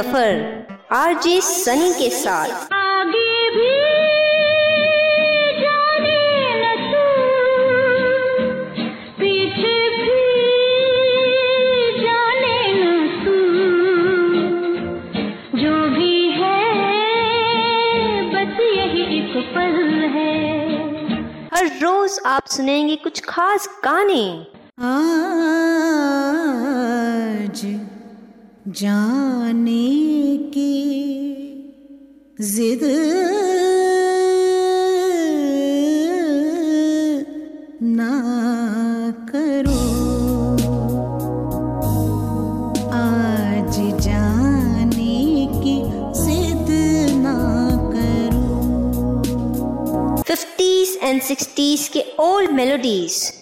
सफ़र RJ Sunny के साथ। आगे भी जाने न तू पीछे भी जाने न तू जो भी है बस यही एक पल है। हर रोज आप सुनेंगे कुछ खास गाने। आज जाने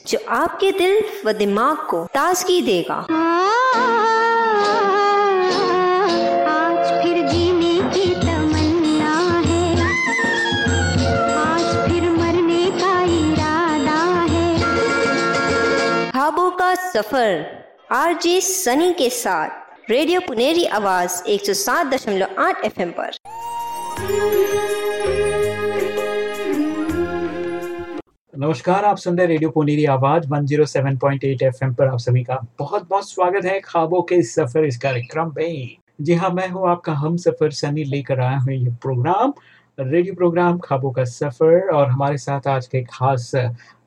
जो आपके दिल व दिमाग को ताजगी देगा। आज फिर जीने की तमन्ना है। आज फिर मरने का इरादा है। ख्वाबों का सफ़र आरजे सनी के साथ। रेडियो पुनेरी आवाज़ 107.8 एफएम पर। नमस्कार, आप सुन रहे रेडियो पुनेरी आवाज़ 107.8 एफएम पर आप सभी का बहुत बहुत स्वागत है ख्वाबों के इस सफ़र, इस कार्यक्रम में जी हाँ मैं हूँ आपका हम सफ़र सनी, लेकर आया हूँ ये प्रोग्राम, रेडियो प्रोग्राम ख्वाबों का सफ़र, और हमारे साथ आज के खास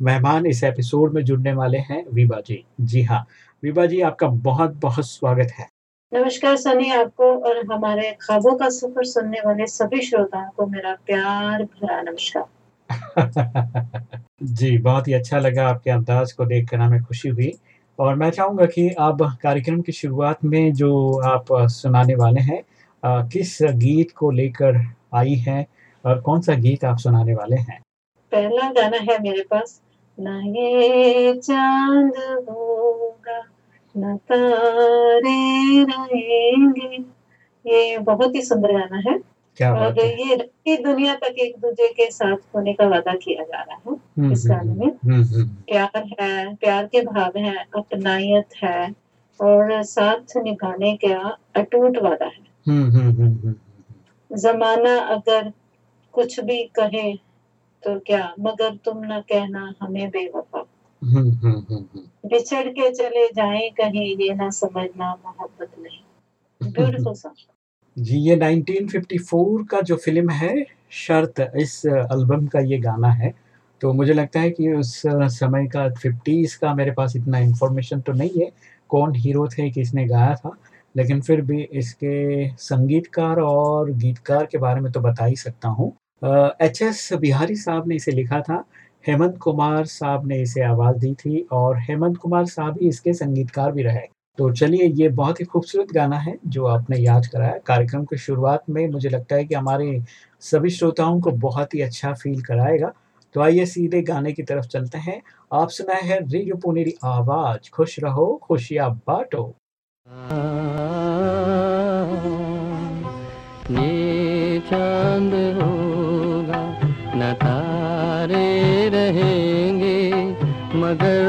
मेहमान इस एपिसोड में जुड़ने वाले हैं विभा जी। जी हाँ विभा जी, आपका बहुत बहुत स्वागत है। नमस्कार सनी आपको, और हमारे ख्वाबों का सफ़र सुनने वाले सभी श्रोताओं को मेरा प्यार भरा नमस्कार। जी बहुत ही अच्छा लगा आपके अंदाज को देखकर हमें खुशी हुई। और मैं चाहूँगा कि आप कार्यक्रम की शुरुआत में जो आप सुनाने वाले हैं अ, किस गीत को लेकर आई हैं और कौन सा गीत आप सुनाने वाले हैं? पहला गाना है मेरे पास। न ये चाँद होगा न तारे रहेंगे। ये बहुत ही सुंदर गाना है। क्या और बात है? ये ये दुनिया तक एक दूसरे के साथ होने का वादा किया जा रहा है हम्म, इस गाने में। हम्म, हम्म, प्यार है प्यार के भाव है अपनायत है और साथ निभाने का अटूट वादा है। हम्म, हम्म, हम्म, हम्म, जमाना अगर कुछ भी कहे तो क्या? मगर तुम न कहना हमें बेवफा। हम्म, हम्म, हम्म, हम्म। बिछड़ के चले जाए कहीं ये ना समझना मोहब्बत नहीं। ब्यूटीफुल सॉन्ग जी, ये 1954 का जो फ़िल्म है, शर्त, इस एल्बम का ये गाना है। तो मुझे लगता है कि उस समय का 50s का मेरे पास इतना इन्फॉर्मेशन तो नहीं है, कौन हीरो थे, किसने गाया था, लेकिन फिर भी इसके संगीतकार और गीतकार के बारे में तो बता ही सकता हूँ। एच एस बिहारी साहब ने इसे लिखा था, हेमंत कुमार साहब ने इसे आवाज़ दी थी, और हेमंत कुमार साहब ही इसके संगीतकार भी रहे। तो चलिए, ये बहुत ही खूबसूरत गाना है जो आपने याद कराया। कार्यक्रम की शुरुआत में मुझे लगता है कि हमारे सभी श्रोताओं को बहुत ही अच्छा फील कराएगा। तो आइए सीधे गाने की तरफ़ चलते हैं। आप सुनाए है रेडियो पुनेरी आवाज़। खुश रहो, खुशियाँ बांटो। ये चाँद होगा, न तारे रहेंगे, मगर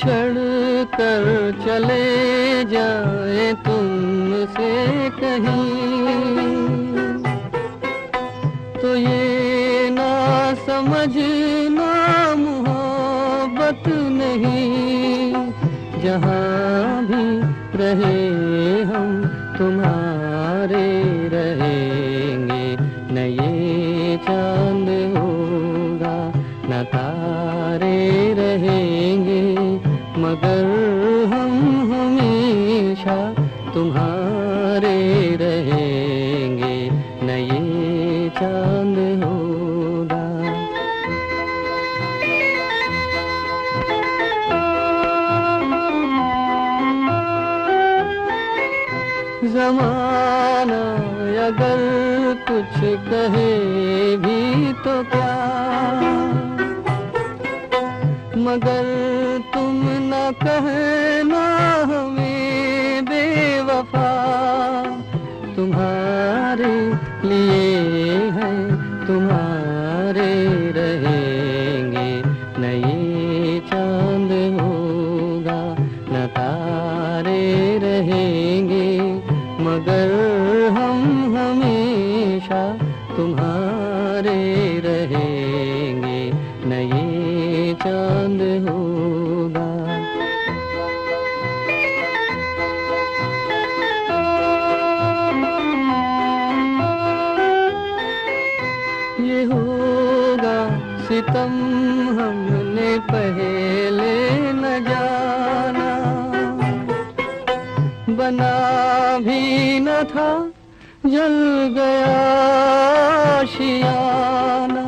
बिछड़ कर चले जाए तुमसे कहीं। तो ये ना समझ नाम हो बत नहीं, जहाँ भी रहे मगर तुम न कहना ये होगा सितम हमने पहले न जाना। बना भी न था, जल गया शियाना।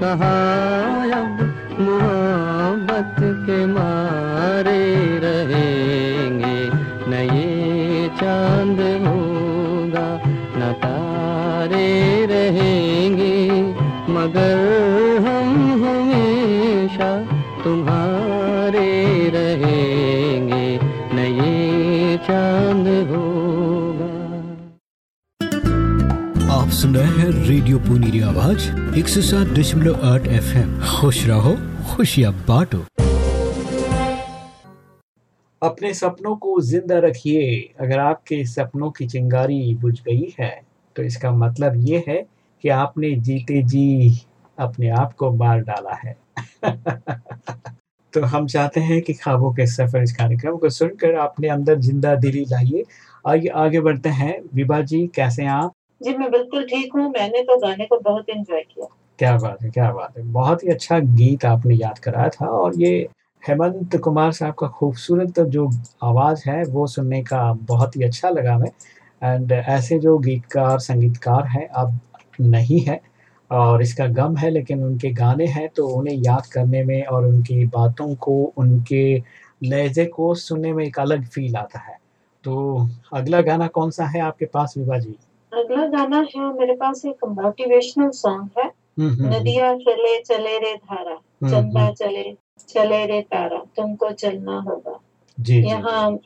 कहाँ अब मोहब्बत के मारे रहेंगे? न ये चाँद होगा, न तारे रहेंगे। मगर हम हमेशा तुम्हारे रहेंगे न ये चाँद होगा। आप सुन रहे हैं रेडियो पुनीरी आवाज़ एक सौ सात दशमलव आठ एफ़ एम खुश रहो खुशियाँ बांटो। अपने सपनों को ज़िंदा रखिए। अगर आपके सपनों की चिंगारी बुझ गई है तो इसका मतलब ये है कि आपने जीते जी अपने आप को मार डाला है। तो हम चाहते हैं कि ख्वाबों के सफ़र इस कार्यक्रम को सुनकर अपने अंदर ज़िंदा दिली लाइए। आइए आगे बढ़ते हैं। विभा जी कैसे हैं आप? जी मैं बिल्कुल ठीक हूँ। मैंने तो गाने को बहुत एंजॉय किया। क्या बात है क्या बात है। बहुत ही अच्छा गीत आपने याद कराया था और ये हेमंत कुमार साहब का खूबसूरत जो आवाज़ है वो सुनने का बहुत ही अच्छा लगा हमें। एंड ऐसे जो गीतकार संगीतकार हैं अब नहीं है। और इसका गम है लेकिन उनके गाने हैं तो उन्हें याद करने में और उनकी बातों को उनके लहजे को सुनने में एक अलग फील आता है। तो अगला गाना कौन सा है आपके पास विभा जी? अगला गाना है मेरे पास एक मोटिवेशनल सॉन्ग है। हम्म, हम्म, हम्म, नदिया चले चले रे धारा चंदा चले चले रे तारा तुमको चलना होगा। जी यहाँ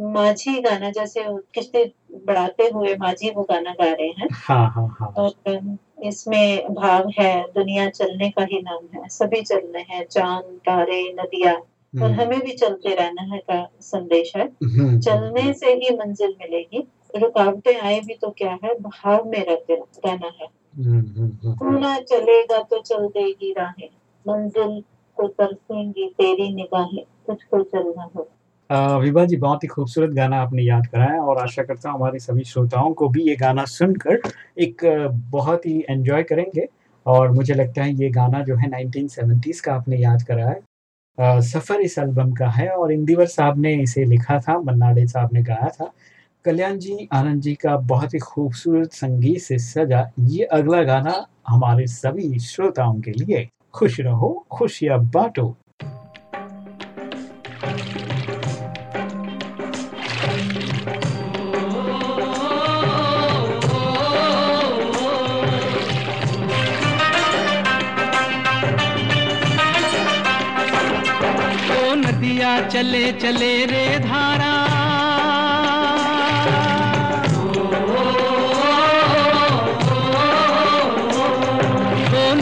माझी गाना जैसे किस्ते बढ़ाते हुए माझी वो गाना गा रहे हैं. हाँ हाँ हाँ. और इसमें भाव है दुनिया चलने का ही नाम है. सभी चलने हैं चाँद तारे नदिया. और हम्म, हमें भी चलते रहना है का संदेश है. हम्म, चलने से ही मंजिल मिलेगी. रुकावटें आए भी तो क्या है भाव में रहते रहना है. हम्म, हम्म, हम्म, तू ना चलेगा तो चल देगी राहें. मंजिल को तरसेंगी तेरी निगाहें. तुझको चलना हो अ, विभा जी बहुत ही खूबसूरत गाना आपने याद कराया और आशा करता हूँ हमारे सभी श्रोताओं को भी ये गाना सुनकर एक बहुत ही एंजॉय करेंगे और मुझे लगता है ये गाना जो है 1970s का आपने याद कराया है। सफ़र इस एल्बम का है और इंदिवर साहब ने इसे लिखा था, मन्नाडे साहब ने गाया था। कल्याण जी, आनंद जी का बहुत ही खूबसूरत संगीत से सजा ये अगला गाना हमारे सभी श्रोताओं के लिए खुश रहो, खुशियाँ बांटो। चले चले रे धारा।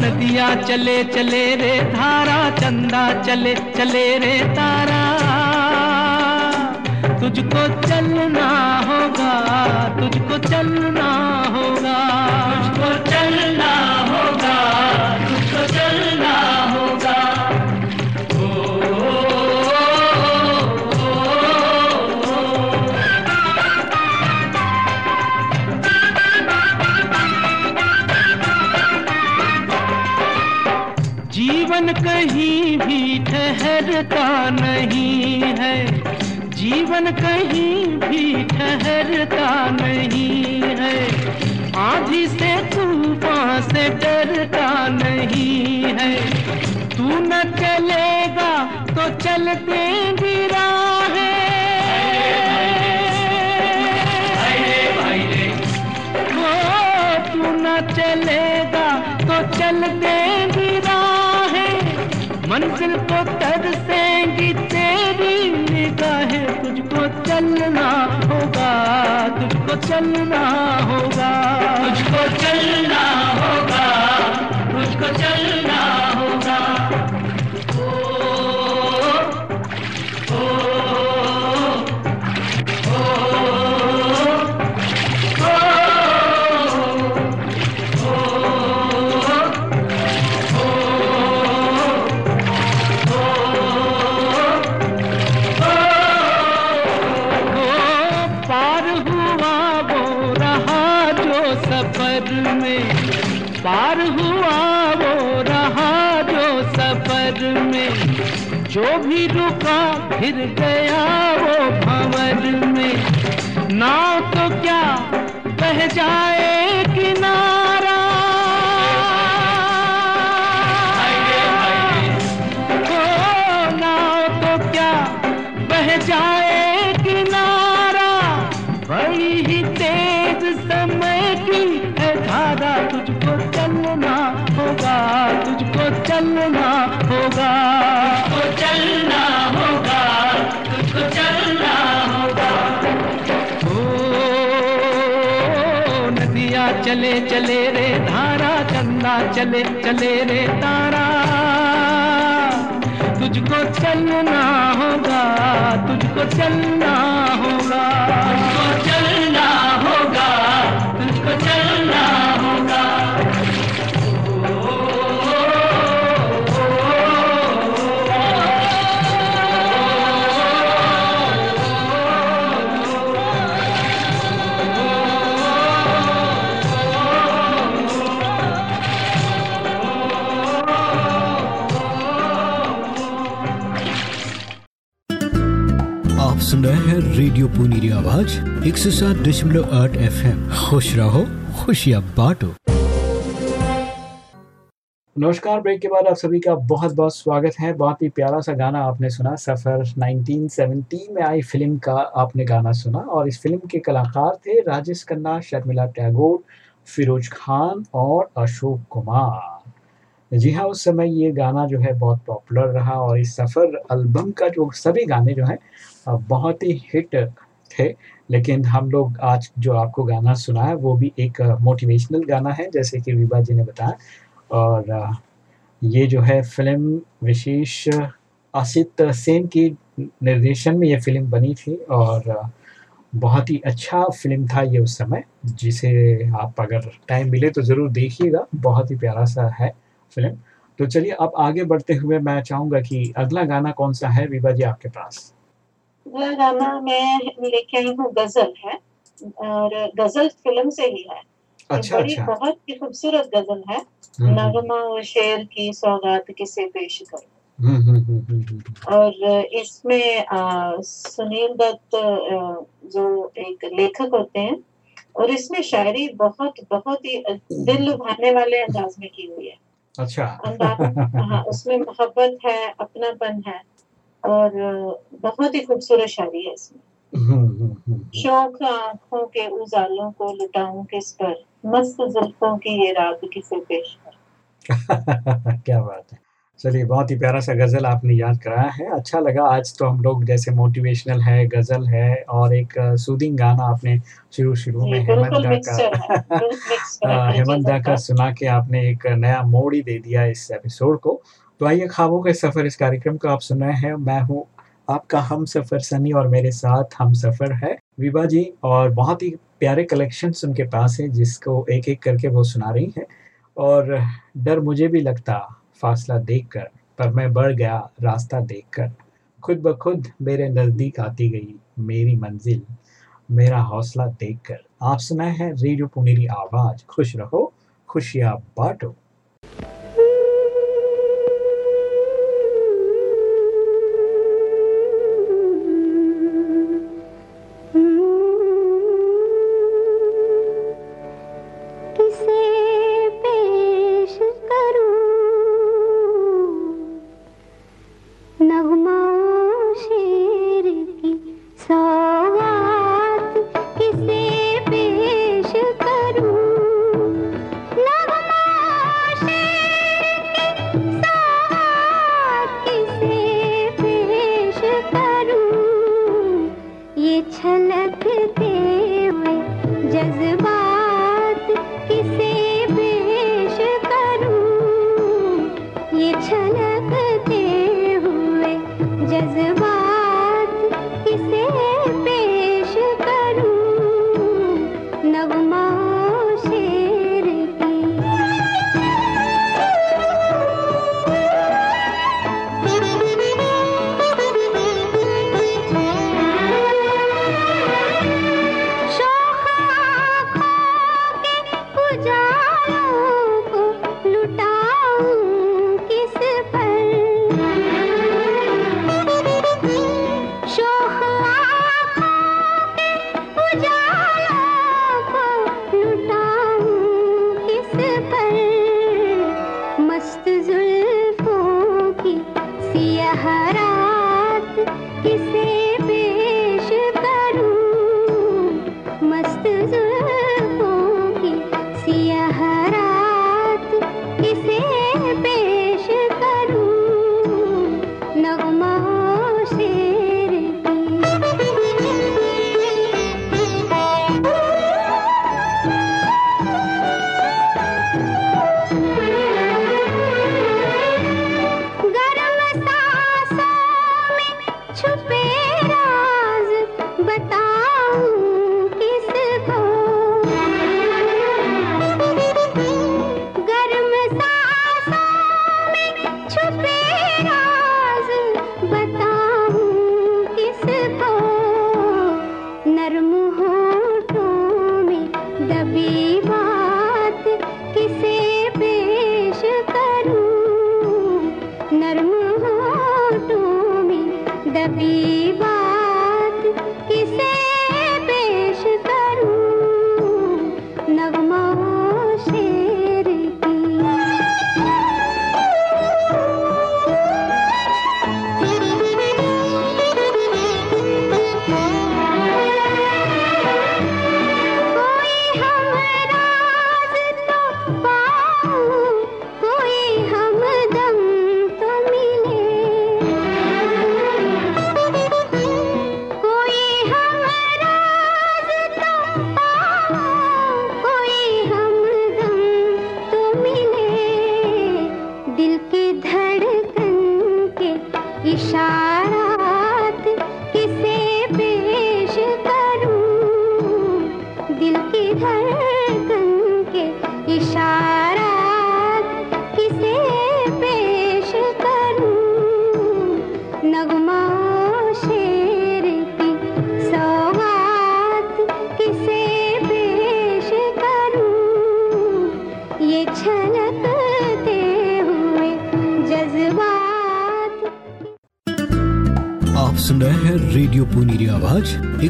नदिया, चले चले रे धारा, चंदा, चले चले रे तारा। तुझको चलना होगा, तुझको चलना होगा। तुझको चलना होगा। कहीं भी ठहरता नहीं है। जीवन कहीं भी ठहरता नहीं है। आधी से तूफ़ान से डरता नहीं है। तू न चलेगा तो चलते गिरा चलना होगा तुझको चलना होगा। तुझको चलना होगा तुझको चलना जो भी रुका फिर गया वो भंवर में। नाव तो क्या बह जाए चले चले रे धारा, चंदा चले चले रे तारा। तुझको चलना होगा, तुझको चलना होगा। तुझको चलना होगा रेडियो पुनीरी आवाज़ एक सौ सात दशमलव आठ एफ़ एम खुश रहो, खुशियाँ बांटो। नमस्कार, ब्रेक के बाद आप सभी का बहुत बहुत स्वागत है। बहुत ही प्यारा सा गाना आपने सुना, सफ़र 1970 में आई फ़िल्म का आपने गाना सुना और इस फ़िल्म के कलाकार थे राजेश खन्ना, शर्मिला टैगोर, फिरोज खान और अशोक कुमार। जी हाँ उस समय ये गाना जो है बहुत पॉपुलर रहा और इस सफ़र एल्बम का जो सभी गाने जो हैं बहुत ही हिट थे, लेकिन हम लोग आज जो आपको गाना सुना है वो भी एक मोटिवेशनल गाना है, जैसे कि विभा जी ने बताया। और ये जो है फ़िल्म विशेष, आसित सेन की निर्देशन में ये फ़िल्म बनी थी, और बहुत ही अच्छा फ़िल्म था ये उस समय, जिसे आप अगर टाइम मिले तो ज़रूर देखिएगा, बहुत ही प्यारा सा है फ़िल्म तो चलिए अब आगे बढ़ते हुए मैं चाहूँगा कि अगला गाना कौन सा है? विभा जी, आपके पास। गाना मैं लेके आई हूँ गज़ल है और गज़ल फ़िल्म से ही है। अच्छा बड़ी अच्छा। बहुत ही खूबसूरत गज़ल है। हम्म, नगमा और शेर की सौगात किसे पेश करूँ? हम्म, हम्म, हम्म, हम्म, हम्म, और इसमें आ, सुनील दत्त जो एक लेखक होते हैं और इसमें शायरी बहुत बहुत ही दिल लुभाने वाले अंदाज में की हुई है। अच्छा। हाँ उसमें मोहब्बत है अपनापन है और बहुत ही खूबसूरत शायरी है इसमें। हम्म, हम्म, हम्म, शौक आँखों के उजालों को लुटाऊं किस पर। मस्त जुल्फों की ये रात किसे पेश कर। क्या बात है। चलिए बहुत ही प्यारा सा गज़ल आपने याद कराया है। अच्छा लगा आज तो हम लोग जैसे मोटिवेशनल है गज़ल है और एक सूदिंग गाना आपने शुरू शुरू में हेमंत दा का हेमंत दा का सुना के आपने एक नया मोड़ ही दे दिया इस एपिसोड को। तो आइए ख्वाबों के सफ़र इस कार्यक्रम को आप सुन रहे हैं। मैं हूँ आपका हम सफ़र सनी और मेरे साथ हम सफ़र है विभा जी और बहुत ही प्यारे कलेक्शन उनके पास है जिसको एक एक करके वो सुना रही हैं। और डर मुझे भी लगता फासला देखकर, पर मैं बढ़ गया रास्ता देखकर। खुद ब खुद मेरे नज़दीक आती गई मेरी मंजिल, मेरा हौसला देखकर। आप सुनाए हैं रेडियो पुनेरी आवाज़। खुश रहो, खुशियाँ बांटो।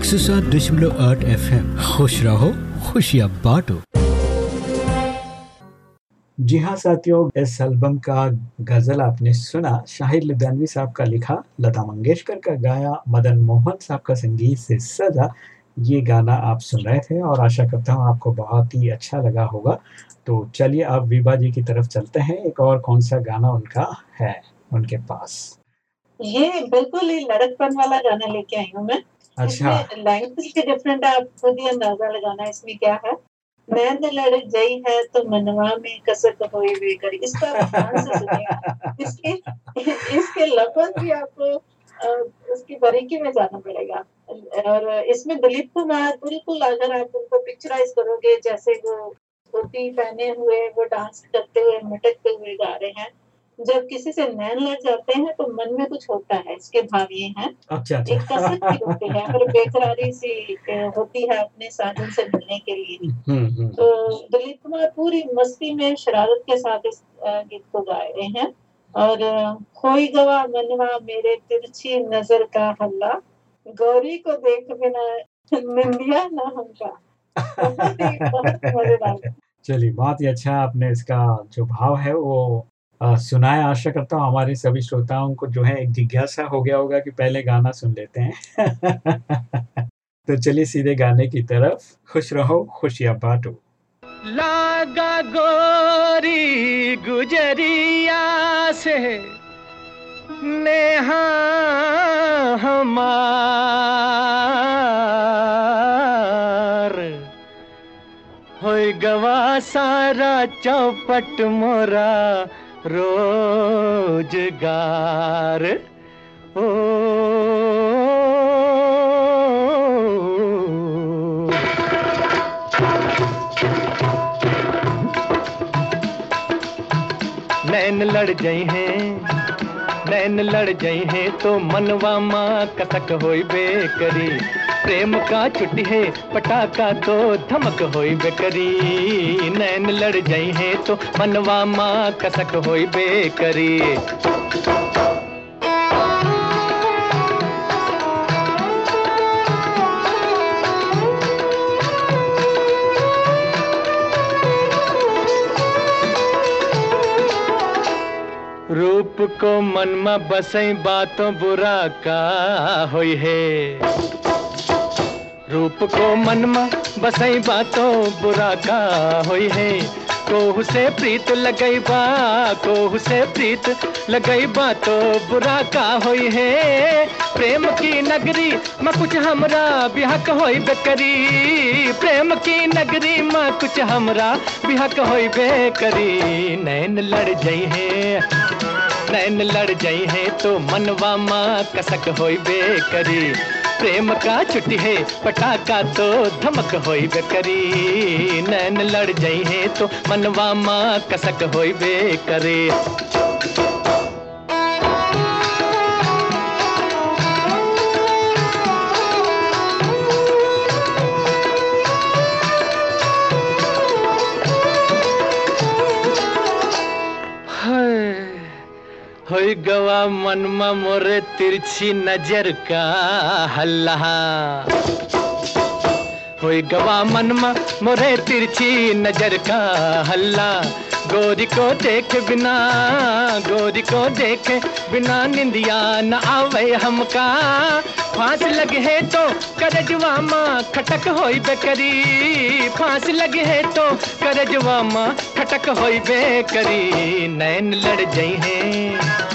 एक सौ सात दशमलव आठ एफ़ एम खुश रहो खुशियाँ बांटो। जी हाँ साथियों इस एल्बम का गज़ल आपने सुना। शाहिद लुधियानवी साहब का लिखा लता मंगेशकर का गाया मदन मोहन साहब का संगीत से सजा। ये गाना आप सुन रहे थे और आशा करता हूँ आपको बहुत ही अच्छा लगा होगा। तो चलिए अब विभा जी की तरफ़ चलते हैं। एक और कौन सा गाना उनका है उनके पास? ये बिल्कुल ही लड़कपन वाला गाना लेके आई हूँ मैं। अच्छा। लैंग्वेज के डिफरेंट आप खुद ही अंदाज़ा लगाना इसमें क्या है। नैन लड़ गई है तो मनवा में कसक होई वे करी। इसका इसके इसके लफज भी आपको उसकी बारीकी में जाना पड़ेगा। और इसमें दिलीप कुमार, बिल्कुल अगर आप उनको पिक्चराइज करोगे, जैसे वो धोती पहने हुए, वो डांस करते हुए, मटकते हुए गा रहे हैं जब किसी से नैन लग जाते हैं तो मन में कुछ होता है इसके भाव ये हैं। अच्छा एक कसक भी होती है और बेकरारी सी होती है अपने साजन से मिलने के लिए। हम्म हम्म। तो दिलीप कुमार पूरी मस्ती में शरारत के साथ इस गीत को गाए रहे हैं। और खोई गवा मनवा मेरे तिरछी नज़र का हल्ला गौरी को देख बिना निंदिया ना हमका बहुत बहुत मज़ेदार। चलिए बहुत ही अच्छा आपने इसका जो भाव है वो सुनाया आशा करता हूँ हमारे सभी श्रोताओं को जो है एक जिज्ञासा हो गया होगा कि पहले गाना सुन लेते हैं। तो चलिए सीधे गाने की तरफ़। खुश रहो, खुशियाँ बांटो। लागा गोरी गुजरिया से, नेहा हमार। होई गवा सारा चौपट मोरा रोज़गार। ओ। नैन लड़ जाई हैं, नैन लड़ जाई हैं तो मनवा माँ कसक होई बेकरी। प्रेम का छुट्टी है, पटाखा तो धमक होई बेकरी। नैन लड़ जाई है तो मनवा माँ कसक होई बेकरी। रूप को मन में बसई बातों बुरा का होई है। रूप को मन में बसई बातों बुरा का होई है। कोहू से प्रीत लगई बा, कोहू से प्रीत लगई बा तो बुरा का होई है। प्रेम की नगरी में कुछ हमरा बिहक होई बेकरी। प्रेम की नगरी में कुछ हमरा बिहक होई बेकरी। नैन लड़ जाई है, नैन लड़ जाई है तो मनवा माँ कसक होई बेकरी। प्रेम का छुट्टी है, पटाखा तो धमक होई बेकरी। नैन लड़ जाई है तो मनवा माँ कसक होई बेकरी। मनमा मोर तिरछी नज़र का हल्ला। होई गवा मनमा मोरे तिरछी नज़र का हल्ला। गोरी को देख बिना, गोरी को देख बिना निंदिया न आवे हमका। फांस लगे है तो करजवा माँ खटक होई बेकरी। फांस लगे है तो करजवा माँ खटक होई बेकरी। नैन लड़ जाई है।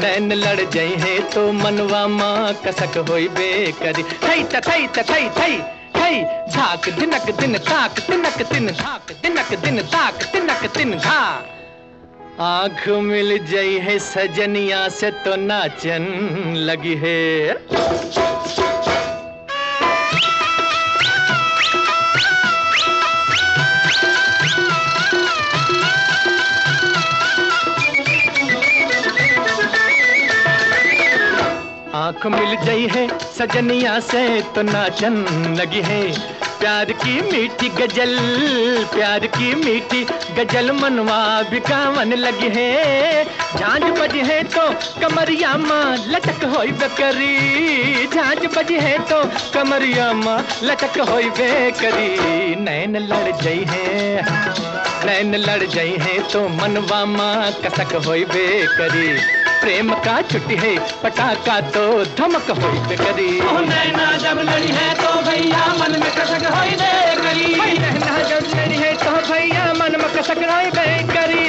नैन लड़ जाई है तो मनवा माँ कसक होई बेकरी। थई त थई त, थई थई थई, झाक दिनक दिन, ताक तिनक दिन, झाक दिनक दिन, ताक तिनक दिन झा आँख मिल जाई है सजनिया से तो नाचन लगी है। आँख मिल गई है सजनिया से तो नाचन लगी है। प्यार की मीठी गज़ल, प्यार की मीठी गज़ल मनवा बिकावन लगी है। झांझ बज है तो कमरिया माँ लटक हो बेकरी। झांझ बज है तो कमरिया माँ लटक हो बेकरी। नैन लड़ गई है, नैन लड़ गई है तो मनवा माँ कसक हो बेकरी। प्रेम का छुट्टी है, पटाखा तो धमक हो बेकरी। नैना जब लड़ी है तो भैया मन में कसक होई दे करी भैया है तो भैया मन में कसक होई बेकरी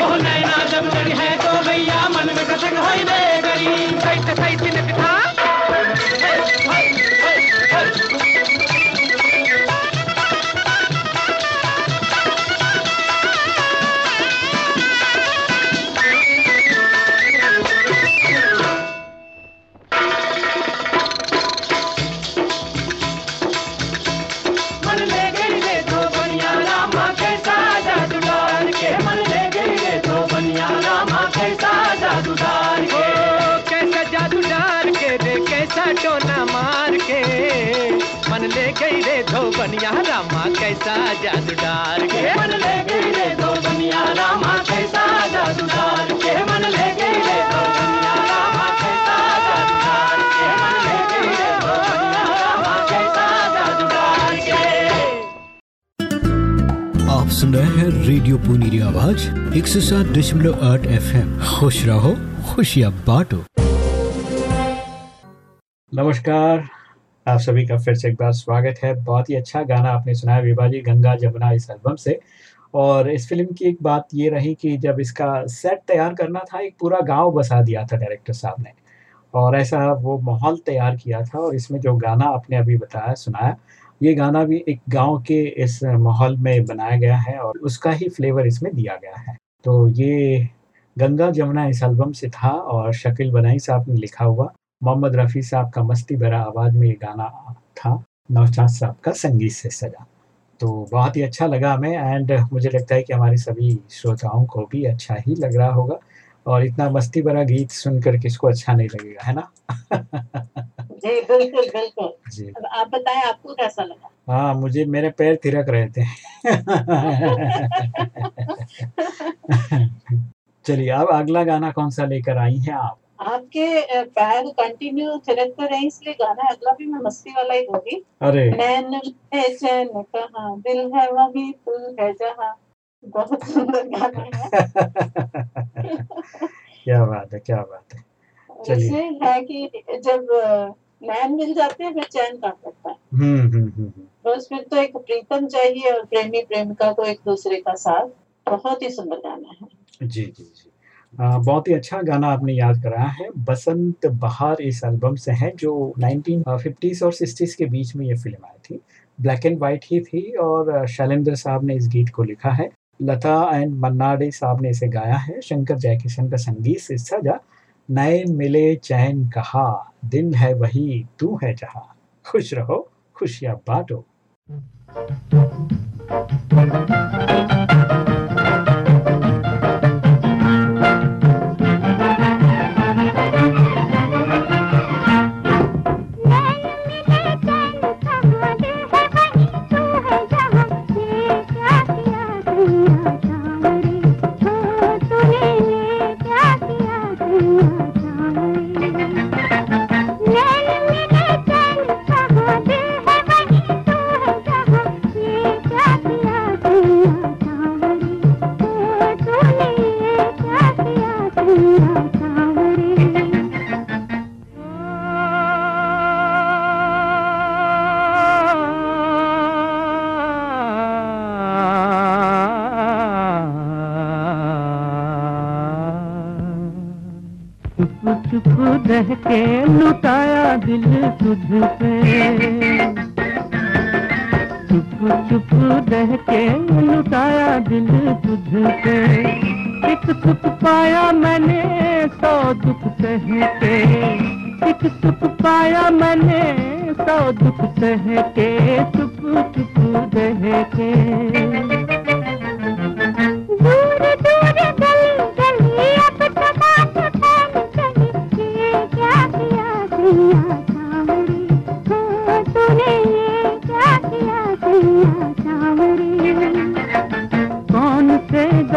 जादू डाल के मन ले तो बनिया रामा कैसा जादू डाल के मन ले तो बनिया रामा कैसा जादू डाल के मन ले तो बनिया रामा कैसा जादू डाल के। आप सुन रहे हैं रेडियो पुनीरी आवाज़ एक सौ सात दशमलव आठ एफ़ एम खुश रहो खुशियाँ बांटो। नमस्कार आप सभी का फिर से एक बार स्वागत है। बहुत ही अच्छा गाना आपने सुना है विभाजी गंगा जमुना इस एल्बम से। और इस फ़िल्म की एक बात ये रही कि जब इसका सेट तैयार करना था, एक पूरा गाँव बसा दिया था डायरेक्टर साहब ने। और ऐसा वो माहौल तैयार किया था और इसमें जो गाना आपने अभी बताया, सुनाया, ये गाना भी एक गाँव के इस माहौल में बनाया गया है और उसका ही फ्लेवर इसमें दिया गया है। तो ये गंगा जमुना इस एल्बम से था और शकील बनाई साहब ने लिखा हुआ। मोहम्मद रफ़ी साहब का मस्ती भरा आवाज़ में ये गाना था नौशाद साहब का संगीत से सजा। तो बहुत ही अच्छा लगा हमें एंड मुझे लगता है कि हमारे सभी श्रोताओं को भी अच्छा ही लग रहा होगा और इतना मस्ती भरा गीत सुनकर किसको अच्छा नहीं लगेगा है ना? जी बिल्कुल बिल्कुल। जी। अब आप बताएँ आपको कैसा लगा? हाँ मुझे मेरे पैर थिरक रहे थे। चलिए अब अगला गाना कौन सा लेकर आई हैं आप? आपके पैर कंटिन्यू थिरकते रहे इसलिए गाना अगला भी मैं मस्ती वाला ही दूँगी अरे। नैन है चैन कहाँ दिल है वही तू है जहाँ। बहुत सुंदर गाना है। क्या बात है क्या बात है। चलिए। वैसे है कि जब नैन मिल जाते हैं फिर चैन कहाँ पड़ता है? हम्म हम्म हम्म हम्म। बस फिर तो एक प्रीतम चाहिए और प्रेमी प्रेमिका को एक दूसरे का साथ। बहुत ही सुंदर गाना है। जी जी जी। बहुत ही अच्छा गाना आपने याद कराया है। बसंत बहार इस एल्बम से है, जो 1950s और 60s के बीच में ये फ़िल्म आई थी। ब्लैक एंड वाइट ही थी और शैलेंद्र साहब ने इस गीत को लिखा है। लता एंड मन्ना डे साहब ने इसे गाया है। शंकर जयकिशन का संगीत से सजा, नए मिले चैन कहा, दिन है वही, तू है जहाँ। खुश रहो, खुशियाँ बांटो।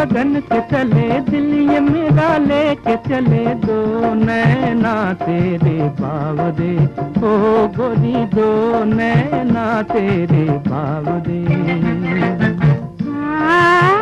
से के चले, दिल ये मेरा लेके चले। दो नैना तेरे बावदे, ओ गोरी, दो नैना तेरे बावदे। नच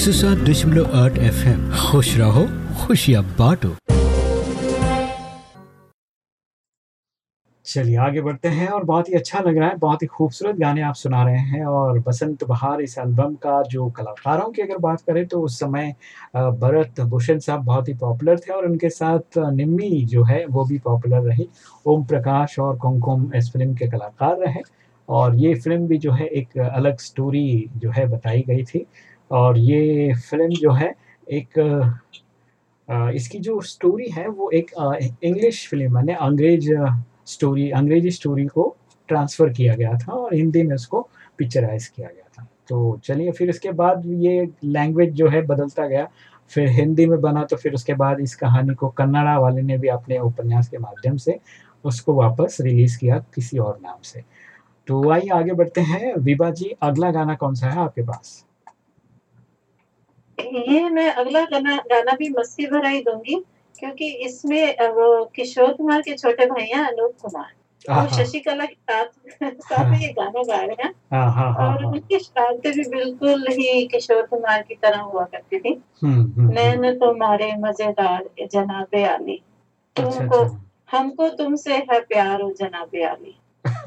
सौ सात दशमलव आठ एफ़ एम खुश रहो, खुशियाँ बांटो। चलिए आगे बढ़ते हैं और बहुत ही अच्छा लग रहा है, बहुत ही खूबसूरत गाने आप सुना रहे हैं और बसंत बहार इस एल्बम का जो कलाकारों की अगर बात करें तो उस समय भरत भूषण साहब बहुत ही पॉपुलर थे और उनके साथ निम्मी जो है वो भी पॉपुलर रही। ओम प्रकाश और कुमकुम इस फ़िल्म के कलाकार रहे और ये फ़िल्म भी जो है एक अलग स्टोरी जो है बताई गई थी। और ये फ़िल्म जो है, एक इसकी जो स्टोरी है, वो एक इंग्लिश फ़िल्म यानी अंग्रेज़ स्टोरी अंग्रेज़ी स्टोरी को ट्रांसफ़र किया गया था और हिंदी में उसको पिक्चराइज किया गया था। तो चलिए फिर इसके बाद ये लैंग्वेज जो है बदलता गया। फिर हिंदी में बना तो फिर उसके बाद इस कहानी को कन्नड़ा वाले ने भी अपने उपन्यास के माध्यम से उसको वापस रिलीज़ किया किसी और नाम से। तो आइए आगे बढ़ते हैं। विभा जी, अगला गाना कौन सा है आपके पास? ये मैं अगला गाना गाना भी मस्ती भरा ही दूँगी क्योंकि इसमें वो किशोर कुमार के छोटे भैया अनूप कुमार। वो हाँ। शशिकला के साथ साथ ये गाना गा रहे हैं। हाँ हाँ हाँ और हाँ। उनकी शरारतें भी बिल्कुल ही किशोर कुमार की तरह हुआ करती थी। हम्म हम्म, हम्म। नैन तुम्हारे मज़ेदार जनाबे आली। अच्छा तुमको अच्छा। हमको तुमसे है प्यार ओ जनाबे आली।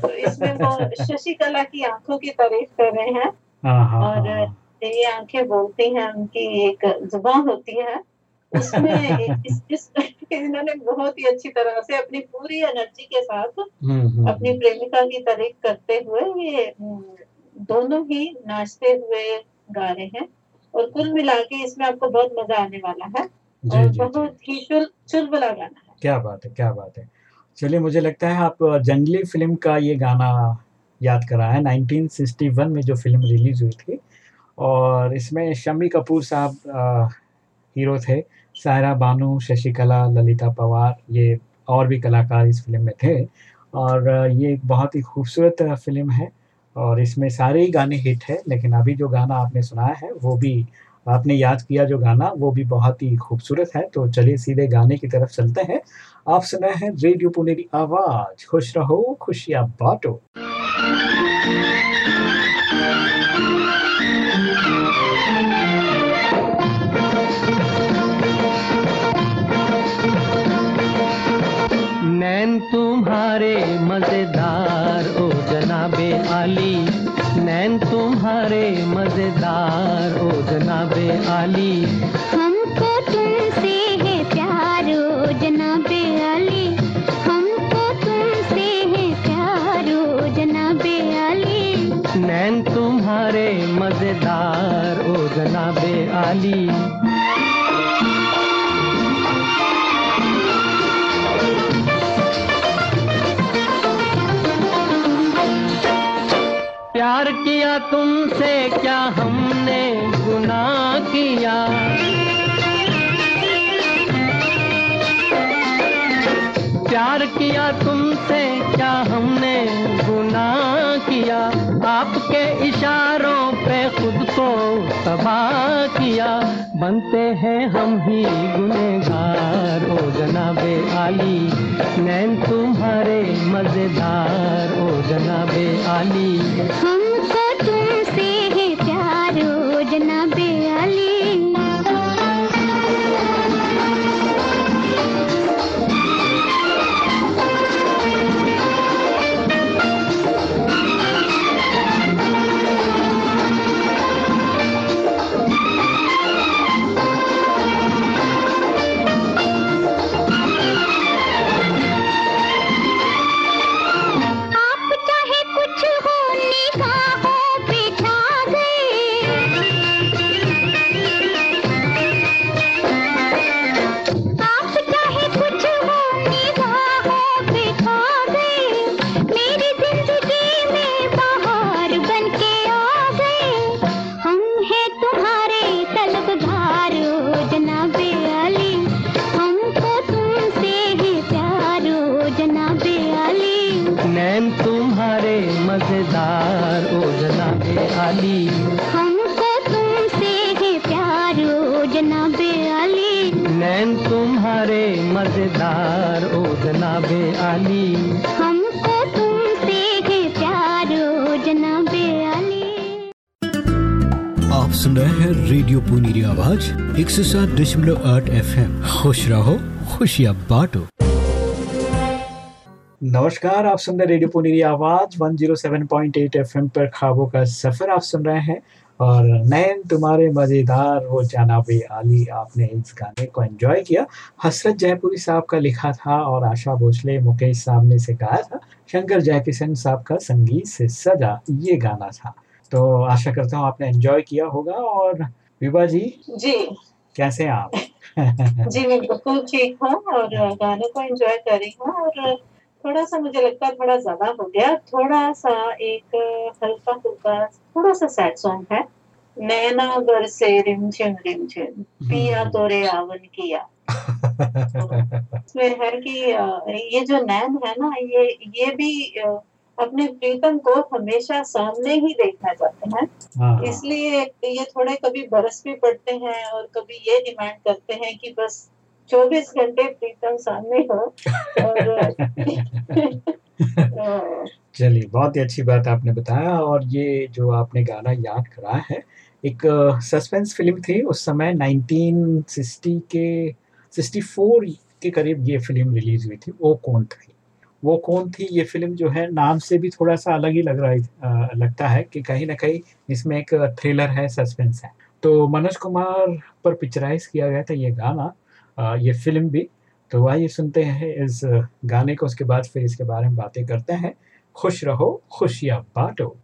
तो इसमें वो शशिकला की आँखों की तारीफ़ कर रहे हैं। हाँ हाँ और हाँ ये आँखें बोलती हैं उनकी एक ज़ुबान होती है। उसमें इस, इस इन्होंने बहुत ही अच्छी तरह से अपनी पूरी एनर्जी के साथ हम्म हम्म अपनी हम्म, प्रेमिका की तारीफ़ करते हुए ये दोनों ही नाचते हुए गा रहे हैं और कुल मिला के इसमें आपको बहुत मज़ा आने वाला है जी और जी बहुत ही चुल चुलबुला गाना है। क्या बात है क्या बात है। चलिए मुझे लगता है आप जंगली फ़िल्म का ये गाना याद करा है 1961 में जो फ़िल्म रिलीज़ हुई थी और इसमें शम्मी कपूर साहब हीरो थे। सायरा बानू, शशिकला, ललिता पवार, ये और भी कलाकार इस फ़िल्म में थे। और ये एक बहुत ही खूबसूरत फ़िल्म है और इसमें सारे ही गाने हिट है, लेकिन अभी जो गाना आपने सुनाया है, वो भी, आपने याद किया जो गाना, वो भी बहुत ही खूबसूरत है। तो चलिए सीधे गाने की तरफ़ चलते हैं। आप सुन हैं रेडियो पुनेरी आवाज़। खुश रहो, खुशियाँ बांटो। मज़ेदार ओ जनाबे आली। नैन तुम्हारे मज़ेदार ओ जनाबे आली। हमको तुमसे है प्यार ओ जनाबे अली हमको तुमसे है प्यार ओ जनाबे आली। नैन तुम्हारे मज़ेदार ओ जनाबे आली। किया तुमसे क्या हमने गुनाह किया? प्यार किया तुमसे क्या हमने गुनाह किया? आपके इशारों पे खुद को तबाह किया। बनते हैं हम ही गुनेगार ओ जनाबे आली, नैन तुम्हारे मज़ेदार। ओ जनाबे आली। दशमलव आठ एफ़ एम खुश रहो खुशियाँ बांटो नमस्कार आप सुन रहे रेडियो पुनेरी आवाज़ 107.8 एफएम पर ख्वाबों का सफ़र आप सुन रहे हैं। और नैन तुम्हारे मज़ेदार वो जनाबे आली आपने इस गाने को एंजॉय किया। हसरत जयपुरी साहब का लिखा था और आशा भोसले मुकेश साहब ने इसे गाया था। शंकर जयकिशन साहब का संगीत से सजा ये गाना था। तो आशा करता हूँ आपने एंजॉय किया होगा। और विभा जी जी। कैसे हैं आप? जी मैं बिल्कुल ठीक हूँ और गाने को एंजॉय कर रही हूँ और थोड़ा सा मुझे लगता है थोड़ा ज़्यादा हो गया। थोड़ा सा एक हल्का फुल्का थोड़ा सा सैड सॉन्ग है। नैना बरसे रिमझिम रिमझिम पिया तोरे आवन किया। इसमें है कि ये जो नैन है ना ये ये भी अपने प्रीतम को हमेशा सामने ही देखना चाहते हैं। हाँ, इसलिए ये थोड़े कभी बरस भी पड़ते हैं और कभी ये डिमांड करते हैं कि बस 24 घंटे प्रीतम सामने हो और चलिए बहुत ही अच्छी बात आपने बताया और ये जो आपने गाना याद कराया है एक सस्पेंस फ़िल्म थी। उस समय 1960 के 64 के करीब ये फ़िल्म रिलीज़ हुई थी वो कौन थी वो कौन थी? ये फ़िल्म जो है नाम से भी थोड़ा सा अलग ही लग रहा है लगता है कि कहीं ना कहीं इसमें एक थ्रिलर है सस्पेंस है। तो मनोज कुमार पर पिक्चराइज किया गया था ये गाना आ, ये फ़िल्म भी। तो आइए सुनते हैं इस गाने को उसके बाद फिर इसके बारे में बातें करते हैं। खुश रहो खुशियाँ बांटो।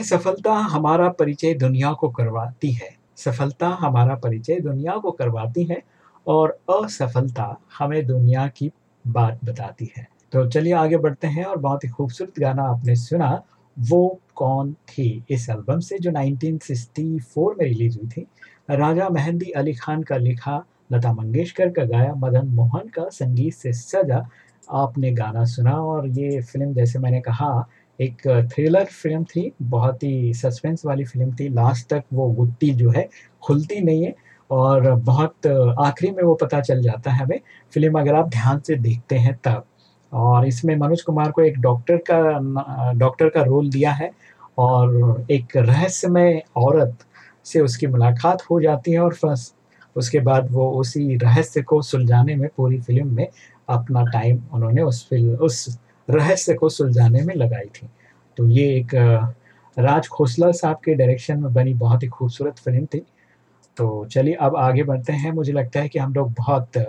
हैं सफलता हमारा परिचय दुनिया को करवाती है। सफलता हमारा परिचय दुनिया को करवाती है और असफलता हमें दुनिया की बात बताती है। तो चलिए आगे बढ़ते हैं और बहुत ही खूबसूरत गाना आपने सुना, वो कौन थी? इस एल्बम से जो 1964 में रिलीज़ हुई थी। राजा मेहंदी अली खान का लिखा, लता मंगेशकर का गाया, मदन मोहन का संगीत से सजा आपने गाना सुना और ये फ़िल्म जैसे मैंने कहा एक थ्रिलर फ़िल्म थी, बहुत ही सस्पेंस वाली फ़िल्म थी। लास्ट तक वो गुत्ती जो है, खुलती नहीं है और बहुत आखिरी में वो पता चल जाता है हमें। फ़िल्म अगर आप ध्यान से देखते हैं तब। और इसमें मनोज कुमार को एक डॉक्टर का डॉक्टर का रोल दिया है और एक रहस्यमय औरत से उसकी मुलाकात हो जाती है और फ़र्स्ट उसके बाद वो उसी रहस्य को सुलझाने में पूरी फ़िल्म में अपना टाइम उन्होंने उस फ़िल्म उस रहस्य को सुलझाने में लगाई थी। तो ये एक राज खोसला साहब के डायरेक्शन में बनी बहुत ही खूबसूरत फ़िल्म थी। तो चलिए अब आगे बढ़ते हैं। मुझे लगता है कि हम लोग बहुत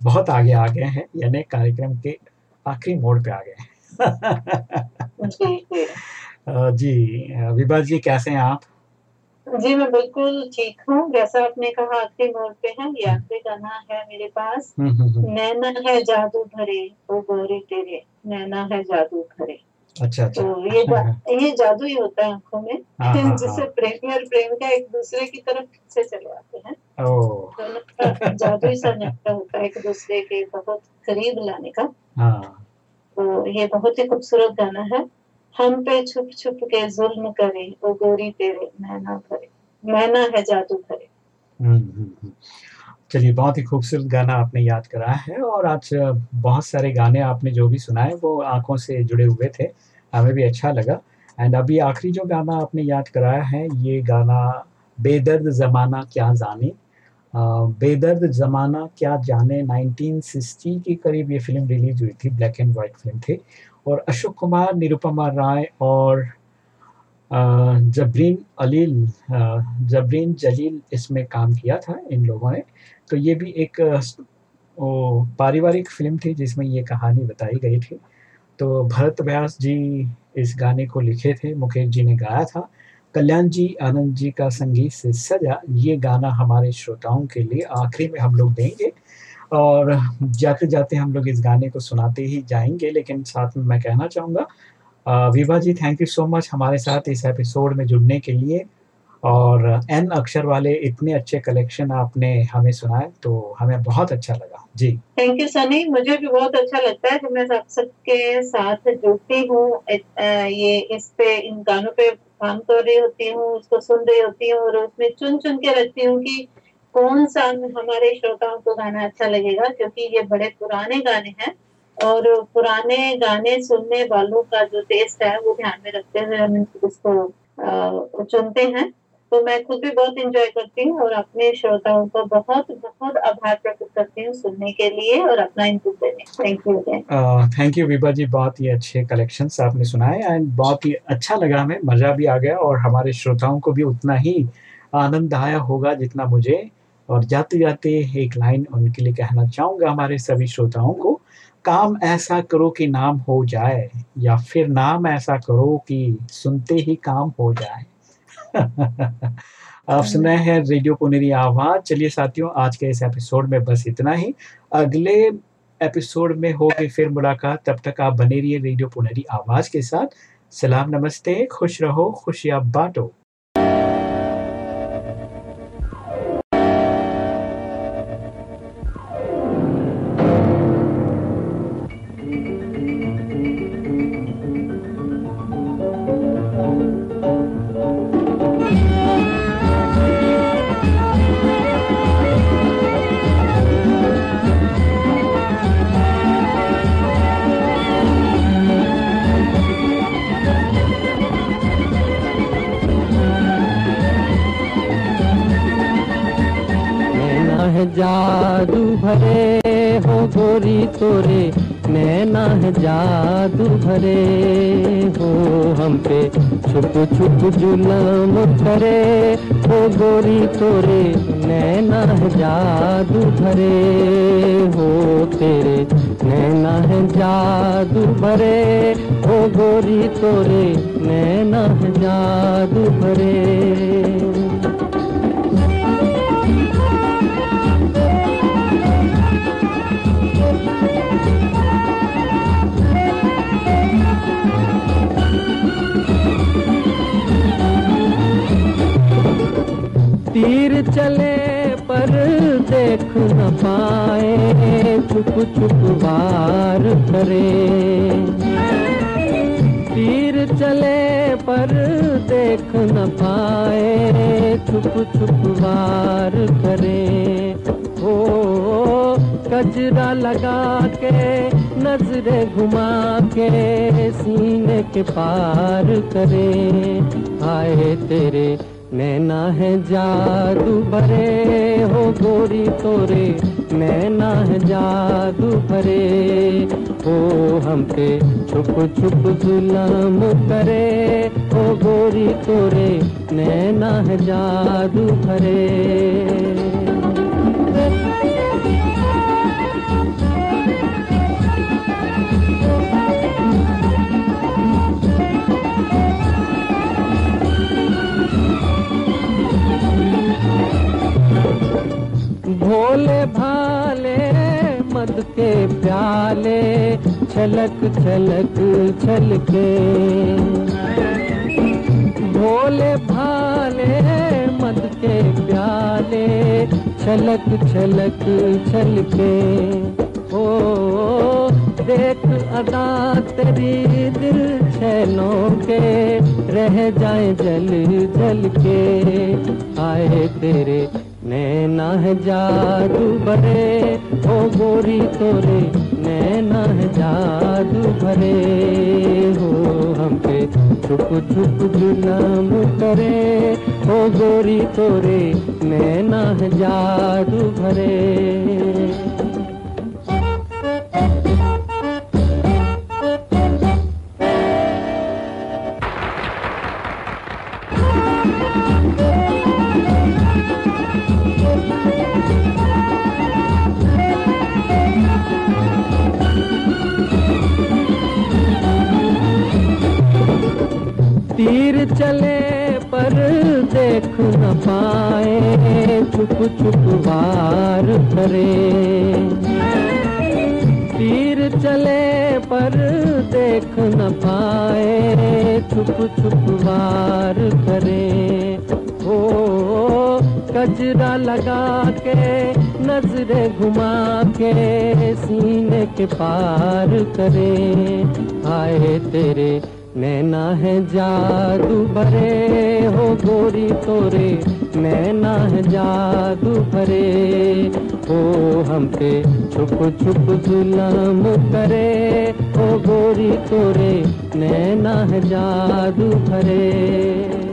बहुत आगे आ गए हैं। यानी कार्यक्रम के आखिरी मोड़ पे आ गए हैं। जी विभा जी कैसे हैं आप? जी मैं बिल्कुल ठीक हूँ। जैसा आपने कहा आखिरी मोड़ पे है। ये आखिरी गाना है मेरे पास। हम्म, हम्म, हम्म। नैना है जादू भरे ओ गोरी तेरे। नैना है जादू भरे अच्छा अच्छा। तो ये जा, ये जादू ही होता है आँखों में हाँ, हाँ, जिससे हाँ। प्रेमी और प्रेमिका एक दूसरे की तरफ़ से चले आते हैं। ओ जादू ही सा नाता होता है एक दूसरे के बहुत करीब लाने का। तो ये बहुत ही खूबसूरत गाना है। हम पे छुप छुप के जुल्म करे वो गोरी तेरे नैना भरे। नैना है जादू भरे। हम्म, हम्म, हम्म। चलिए, बहुत ही खूबसूरत गाना आपने याद कराया है और आज बहुत सारे गाने आपने जो भी सुनाए वो आँखों से जुड़े हुए थे। हमें भी अच्छा लगा। एंड अभी आखिरी जो गाना आपने याद कराया है, ये गाना बेदर्द ज़माना क्या जाने? बेदर्द ज़माना क्या जाने? 1960 के करीब ये फ़िल्म रिलीज़ हुई थी, ब्लैक एंड वाइट फ़िल्म थी। और अशोक कुमार, निरुपमा राय और जबरीन अलील जबरीन जलील इसमें काम किया था इन लोगों ने। तो ये भी एक वो पारिवारिक फ़िल्म थी जिसमें ये कहानी बताई गई थी। तो भरत व्यास जी इस गाने को लिखे थे, मुकेश जी ने गाया था। कल्याण जी, आनंद जी का संगीत से सजा, ये गाना हमारे श्रोताओं के लिए आखिरी में हम लोग देंगे। और जाते जाते हम लोग इस गाने को सुनाते ही जाएँगे, लेकिन साथ में मैं कहना चाहूँगा Vibha ji thank you so much हमारे साथ इस एपिसोड में जुड़ने के लिए। और एन अक्षर वाले इतने अच्छे कलेक्शन आपने हमें सुनाए तो हमें बहुत अच्छा लगा। जी। थैंक यू सनी मुझे भी बहुत अच्छा लगता है जब मैं आप सबके साथ जुड़ती हूँ। ये इस पे इन गानों पे काम कर रही होती हूँ, उसको सुन रही होती हूँ और उसमें चुन चुन के रखती हूँ कि कौन सा हमारे श्रोताओं को गाना अच्छा लगेगा, क्योंकि ये बड़े पुराने गाने हैं। और पुराने गाने सुनने वालों का जो टेस्ट है, वो ध्यान में रखते हुए हम इसको चुनते हैं। तो मैं खुद भी बहुत इंजॉय करती हूँ और अपने श्रोताओं को बहुत बहुत आभार प्रकट करती हूँ सुनने के लिए और अपना इनपुट देने। Thank you thank you Vibha ji. बहुत ही अच्छे कलेक्शन आपने सुनाए एंड बहुत ही अच्छा लगा हमें। मज़ा भी आ गया और हमारे श्रोताओं को भी उतना ही आनंद आया होगा जितना मुझे। और जाते जाते एक लाइन उनके लिए कहना चाहूँगा हमारे सभी श्रोताओं को। काम ऐसा करो कि नाम हो जाए, या फिर नाम ऐसा करो कि सुनते ही काम हो जाए। आप सुन रहे हैं रेडियो पुनेरी आवाज़। चलिए साथियों, आज के इस एपिसोड में बस इतना ही। अगले एपिसोड में होगी फिर मुलाकात। तब तक आप बने रहिए रेडियो पुनेरी आवाज़ के साथ। सलाम नमस्ते, खुश रहो, खुशियाँ बांटो। तीर चले पर देख न पाए, चुप चुप वार करे। तीर चले पर देख न पाए, चुप चुप वार करे। ओ कजरा लगा के, नजरे घुमा के, सीने के पार करे। आए तेरे नैना है जादू भरे हो गोरी तोरे। नैना है जादू भरे हो हम पे। छुप छुप जुलम करे हो गोरी तोरे। नैना है जादू भरे। भोले भाले, मद के प्याले, छलक छलक छलके। भोले भाले, मद के प्याले, छलक छलक छलके। ओ, देख अदा तेरी दिल छैलों के, रह जाए जल जल के। आए तेरे नैना है जादू भरे हो गोरी तोरे, नैना है जादू भरे। हो हम पे छुप छुप जुलम करे हो गोरी तोरे, नैना है जादू भरे। छुप छुप वार करे। तीर चले पर देख न पाए, छुप छुप वार करे। ओ कजरा लगा के, नजरे घुमा के, सीने के पार करे। आए तेरे, नैना है जादू भरे हो गोरी तोरे। नैना है जादू भरे ओ हम पे छुप छुप जुलम करे। ओ गोरी तोरे नैना जादू भरे